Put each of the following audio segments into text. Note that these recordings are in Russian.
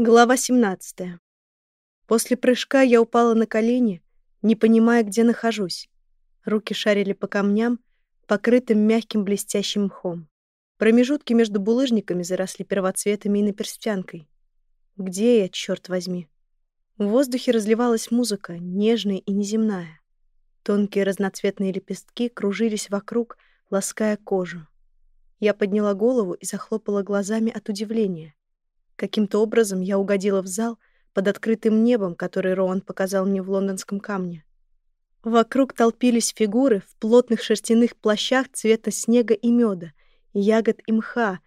Глава 17. После прыжка я упала на колени, не понимая, где нахожусь. Руки шарили по камням, покрытым мягким блестящим мхом. Промежутки между булыжниками заросли первоцветами и наперстянкой. Где я, черт возьми? В воздухе разливалась музыка, нежная и неземная. Тонкие разноцветные лепестки кружились вокруг, лаская кожу. Я подняла голову и захлопала глазами от удивления. Каким-то образом я угодила в зал под открытым небом, который Роан показал мне в лондонском камне. Вокруг толпились фигуры в плотных шерстяных плащах цвета снега и меда, ягод и мха,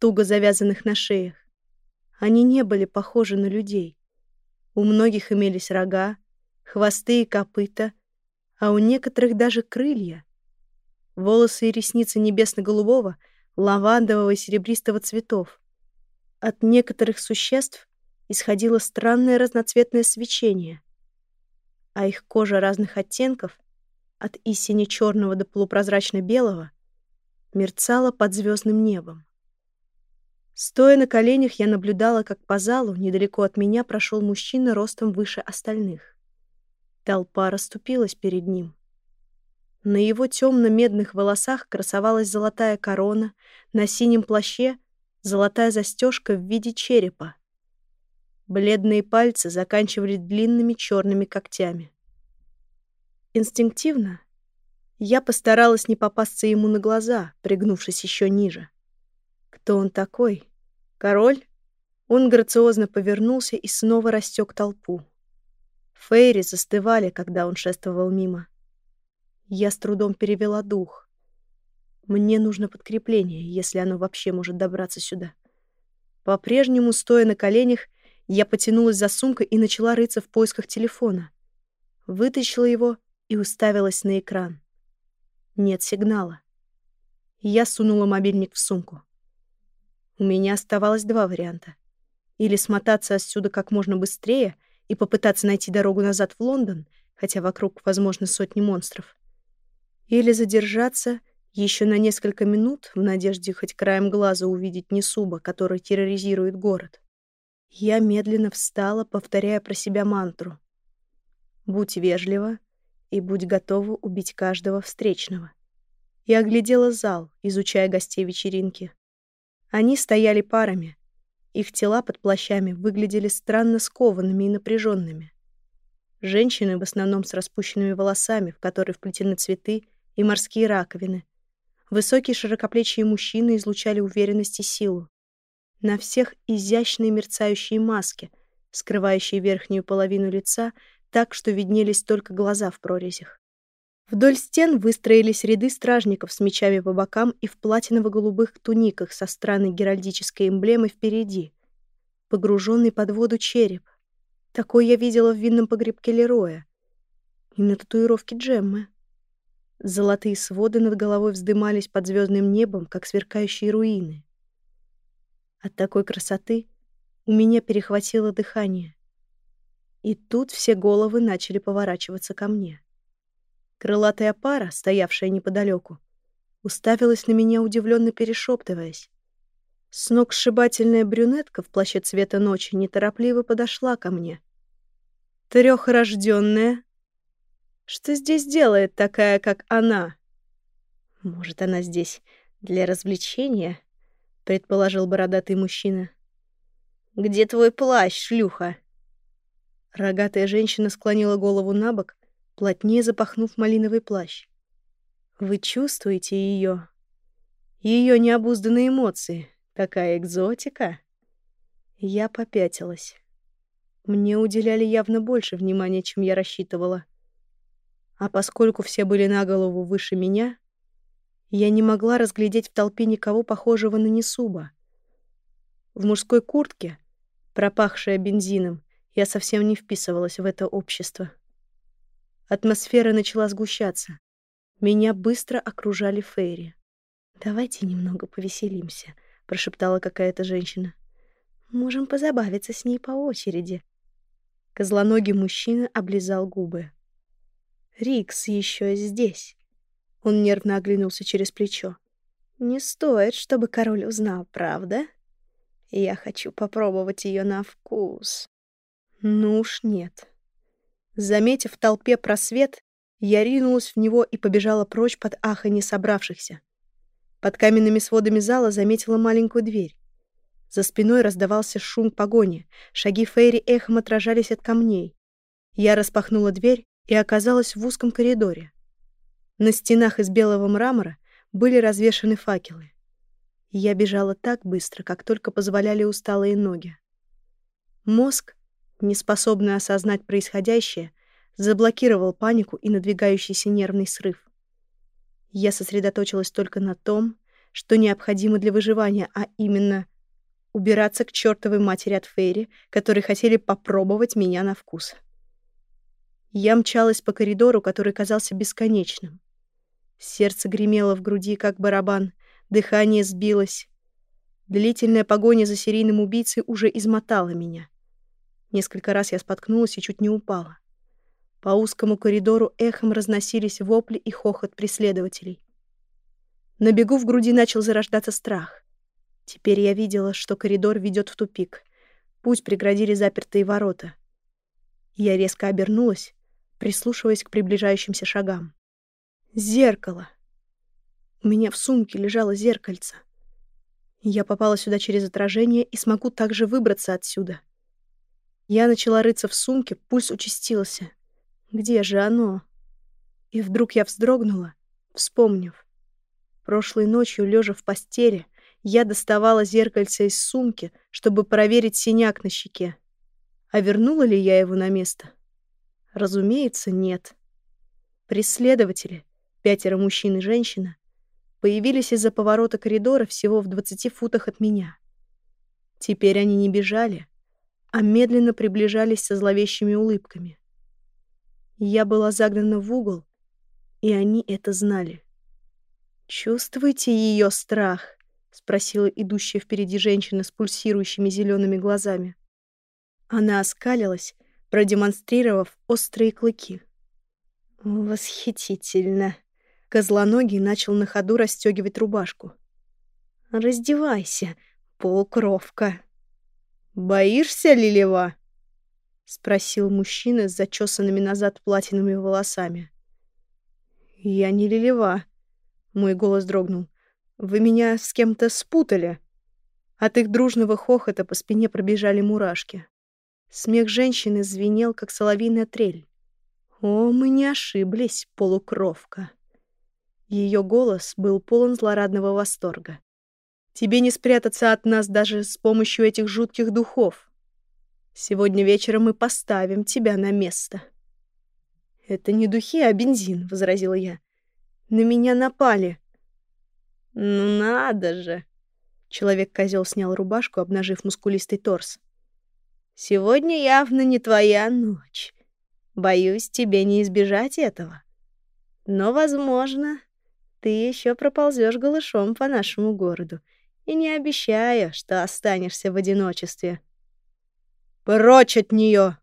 туго завязанных на шеях. Они не были похожи на людей. У многих имелись рога, хвосты и копыта, а у некоторых даже крылья. Волосы и ресницы небесно-голубого, лавандового и серебристого цветов. От некоторых существ исходило странное разноцветное свечение, а их кожа разных оттенков, от истине черного до полупрозрачно-белого, мерцала под звездным небом. Стоя на коленях, я наблюдала, как по залу недалеко от меня прошел мужчина ростом выше остальных. Толпа расступилась перед ним. На его темно-медных волосах красовалась золотая корона, на синем плаще золотая застежка в виде черепа. Бледные пальцы заканчивали длинными черными когтями. Инстинктивно я постаралась не попасться ему на глаза, пригнувшись еще ниже. Кто он такой? Король? Он грациозно повернулся и снова растек толпу. Фейри застывали, когда он шествовал мимо. Я с трудом перевела дух. Мне нужно подкрепление, если оно вообще может добраться сюда. По-прежнему, стоя на коленях, я потянулась за сумкой и начала рыться в поисках телефона. Вытащила его и уставилась на экран. Нет сигнала. Я сунула мобильник в сумку. У меня оставалось два варианта. Или смотаться отсюда как можно быстрее и попытаться найти дорогу назад в Лондон, хотя вокруг, возможно, сотни монстров. Или задержаться еще на несколько минут, в надежде хоть краем глаза увидеть Несуба, который терроризирует город. Я медленно встала, повторяя про себя мантру. «Будь вежлива и будь готова убить каждого встречного». Я оглядела зал, изучая гостей вечеринки. Они стояли парами. Их тела под плащами выглядели странно скованными и напряженными. Женщины в основном с распущенными волосами, в которые вплетены цветы, и морские раковины, Высокие широкоплечие мужчины излучали уверенность и силу. На всех изящные мерцающие маски, скрывающие верхнюю половину лица так, что виднелись только глаза в прорезях. Вдоль стен выстроились ряды стражников с мечами по бокам и в платиново-голубых туниках со странной геральдической эмблемой впереди. Погруженный под воду череп. Такой я видела в винном погребке Лероя. И на татуировке Джеммы. Золотые своды над головой вздымались под звездным небом, как сверкающие руины. От такой красоты у меня перехватило дыхание. И тут все головы начали поворачиваться ко мне. Крылатая пара, стоявшая неподалеку, уставилась на меня, удивленно перешептываясь. Сногсшибательная брюнетка в плаще цвета ночи неторопливо подошла ко мне. Трехрожденная, что здесь делает такая, как она? Может, она здесь для развлечения? Предположил бородатый мужчина. Где твой плащ, шлюха? Рогатая женщина склонила голову на бок, плотнее запахнув малиновый плащ. Вы чувствуете ее? Ее необузданные эмоции. Такая экзотика. Я попятилась. Мне уделяли явно больше внимания, чем я рассчитывала. А поскольку все были на голову выше меня, я не могла разглядеть в толпе никого похожего на Несуба. В мужской куртке, пропахшая бензином, я совсем не вписывалась в это общество. Атмосфера начала сгущаться. Меня быстро окружали фейри. «Давайте немного повеселимся», — прошептала какая-то женщина. «Можем позабавиться с ней по очереди». Козлоногий мужчина облизал губы. Рикс еще здесь. Он нервно оглянулся через плечо. Не стоит, чтобы король узнал, правда? Я хочу попробовать ее на вкус. Ну уж нет. Заметив в толпе просвет, я ринулась в него и побежала прочь под аханье собравшихся. Под каменными сводами зала заметила маленькую дверь. За спиной раздавался шум погони, шаги Фейри эхом отражались от камней. Я распахнула дверь и оказалась в узком коридоре. На стенах из белого мрамора были развешаны факелы. Я бежала так быстро, как только позволяли усталые ноги. Мозг, неспособный осознать происходящее, заблокировал панику и надвигающийся нервный срыв. Я сосредоточилась только на том, что необходимо для выживания, а именно убираться к чертовой матери от Фейри, которые хотели попробовать меня на вкус. Я мчалась по коридору, который казался бесконечным. Сердце гремело в груди, как барабан, Дыхание сбилось. Длительная погоня за серийным убийцей уже измотала меня. Несколько раз я споткнулась и чуть не упала. По узкому коридору эхом разносились вопли и хохот преследователей. На бегу в груди начал зарождаться страх. Теперь я видела, что коридор ведет в тупик. Путь преградили запертые ворота. Я резко обернулась, прислушиваясь к приближающимся шагам. Зеркало! У меня в сумке лежало зеркальце. Я попала сюда через отражение и смогу также выбраться отсюда. Я начала рыться в сумке, пульс участился. Где же оно? И вдруг я вздрогнула, вспомнив. Прошлой ночью, лежа в постели, я доставала зеркальце из сумки, чтобы проверить синяк на щеке. А вернула ли я его на место? Разумеется, нет. Преследователи, пятеро мужчин и женщина, появились из-за поворота коридора всего в 20 футах от меня. Теперь они не бежали, а медленно приближались со зловещими улыбками. Я была загнана в угол, и они это знали. «Чувствуете ее страх?» — спросила идущая впереди женщина с пульсирующими зелеными глазами. Она оскалилась, продемонстрировав острые клыки. «Восхитительно!» Козлоногий начал на ходу расстегивать рубашку. «Раздевайся, полукровка!» «Боишься, Лилева?» — спросил мужчина с зачесанными назад платиновыми волосами. «Я не Лилева», — мой голос дрогнул. «Вы меня с кем-то спутали». От их дружного хохота по спине пробежали мурашки. Смех женщины звенел, как соловьиная трель. «О, мы не ошиблись, полукровка!» Ее голос был полон злорадного восторга. «Тебе не спрятаться от нас даже с помощью этих жутких духов. Сегодня вечером мы поставим тебя на место». «Это не духи, а бензин», — возразила я. «На меня напали». «Ну надо же!» Человек-козел снял рубашку, обнажив мускулистый торс. «Сегодня явно не твоя ночь. Боюсь, тебе не избежать этого. Но, возможно, ты еще проползешь голышом по нашему городу. И не обещаю, что останешься в одиночестве. «Прочь от нее!»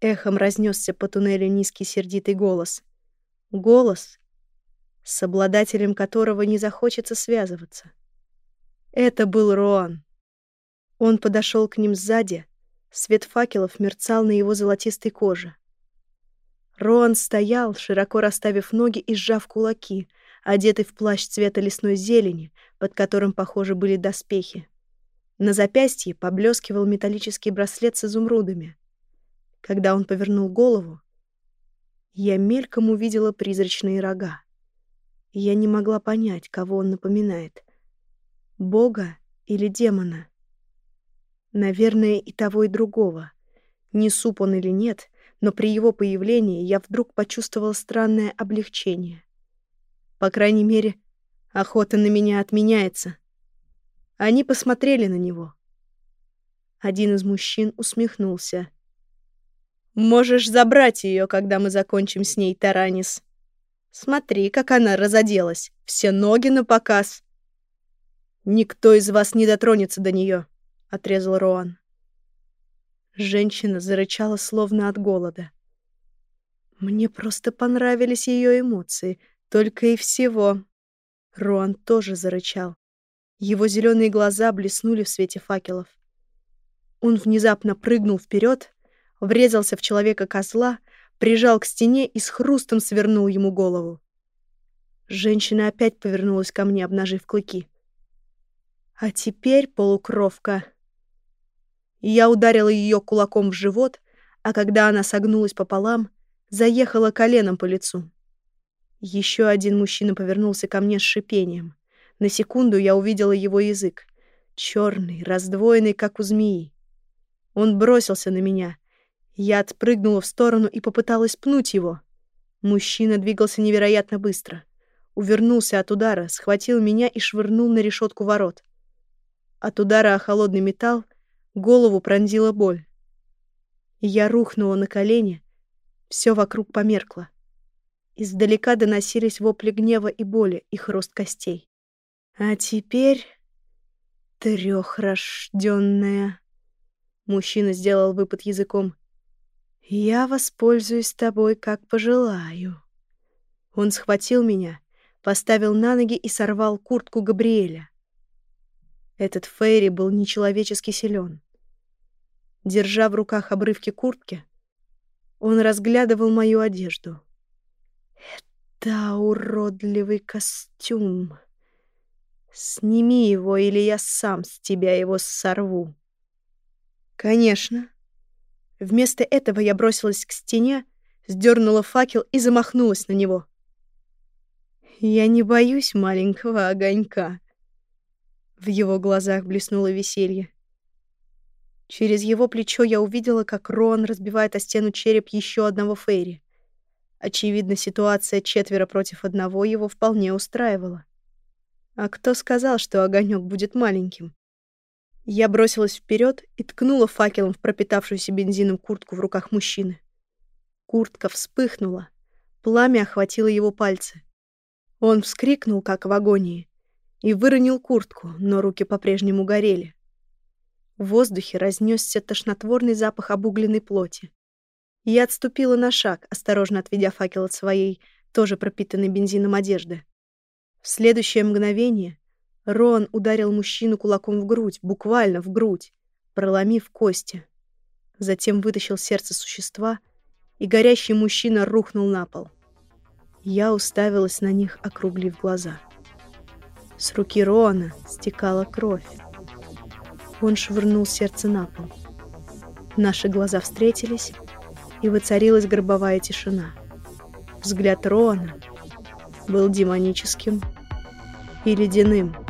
Эхом разнесся по туннелю низкий сердитый голос. Голос, с обладателем которого не захочется связываться. Это был Роан. Он подошел к ним сзади, свет факелов мерцал на его золотистой коже. Роан стоял, широко расставив ноги и сжав кулаки, одетый в плащ цвета лесной зелени, под которым, похоже, были доспехи. На запястье поблескивал металлический браслет с изумрудами. Когда он повернул голову, я мельком увидела призрачные рога. Я не могла понять, кого он напоминает. Бога или демона? Наверное, и того, и другого. Не суп он или нет, но при его появлении я вдруг почувствовала странное облегчение. По крайней мере, охота на меня отменяется. Они посмотрели на него. Один из мужчин усмехнулся. «Можешь забрать ее, когда мы закончим с ней, Таранис. Смотри, как она разоделась. Все ноги на показ». «Никто из вас не дотронется до нее», — отрезал Роан. Женщина зарычала словно от голода. Мне просто понравились ее эмоции, только и всего. Роан тоже зарычал. Его зеленые глаза блеснули в свете факелов. Он внезапно прыгнул вперед, врезался в человека-козла, прижал к стене и с хрустом свернул ему голову. Женщина опять повернулась ко мне, обнажив клыки. «А теперь, полукровка...» Я ударила ее кулаком в живот, а когда она согнулась пополам, заехала коленом по лицу. Еще один мужчина повернулся ко мне с шипением. На секунду я увидела его язык. черный, раздвоенный, как у змеи. Он бросился на меня. Я отпрыгнула в сторону и попыталась пнуть его. Мужчина двигался невероятно быстро. Увернулся от удара, схватил меня и швырнул на решетку ворот. От удара о холодный металл голову пронзила боль. Я рухнула на колени, все вокруг померкло. Издалека доносились вопли гнева и боли и хруст костей. А теперь трехрожденная. Мужчина сделал выпад языком. Я воспользуюсь тобой, как пожелаю. Он схватил меня, поставил на ноги и сорвал куртку Габриэля. Этот Фейри был нечеловечески силен. Держа в руках обрывки куртки, он разглядывал мою одежду. Да, уродливый костюм. Сними его, или я сам с тебя его сорву. Конечно. Вместо этого я бросилась к стене, сдернула факел и замахнулась на него. Я не боюсь маленького огонька. В его глазах блеснуло веселье. Через его плечо я увидела, как Рон разбивает о стену череп еще одного Фейри. Очевидно, ситуация четверо против одного его вполне устраивала. А кто сказал, что огонек будет маленьким? Я бросилась вперед и ткнула факелом в пропитавшуюся бензином куртку в руках мужчины. Куртка вспыхнула. Пламя охватило его пальцы. Он вскрикнул, как в агонии, и выронил куртку, но руки по-прежнему горели. В воздухе разнесся тошнотворный запах обугленной плоти. Я отступила на шаг, осторожно отведя факел от своей, тоже пропитанной бензином одежды. В следующее мгновение Рон ударил мужчину кулаком в грудь, буквально в грудь, проломив кости. Затем вытащил сердце существа, и горящий мужчина рухнул на пол. Я уставилась на них, округлив глаза. С руки Рона стекала кровь. Он швырнул сердце на пол. Наши глаза встретились, и воцарилась гробовая тишина. Взгляд Роана был демоническим и ледяным.